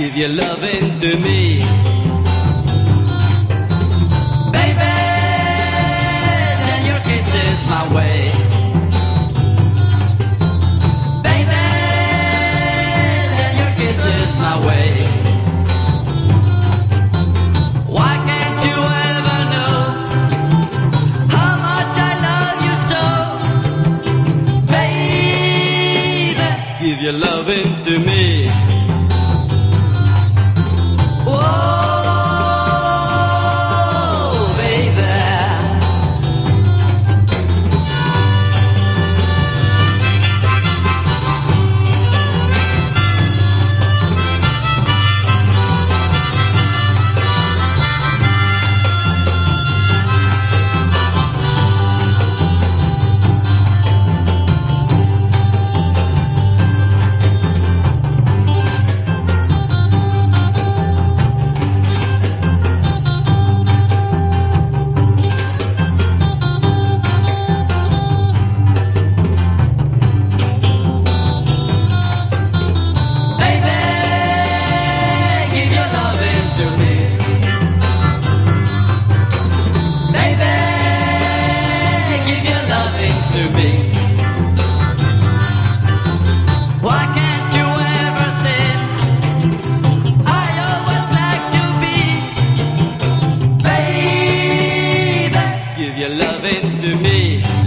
your loving to me. Baby, send your kisses my way. Baby, send your kisses my way. Why can't you ever know how much I love you so? Baby, give your loving to me. your loving to me.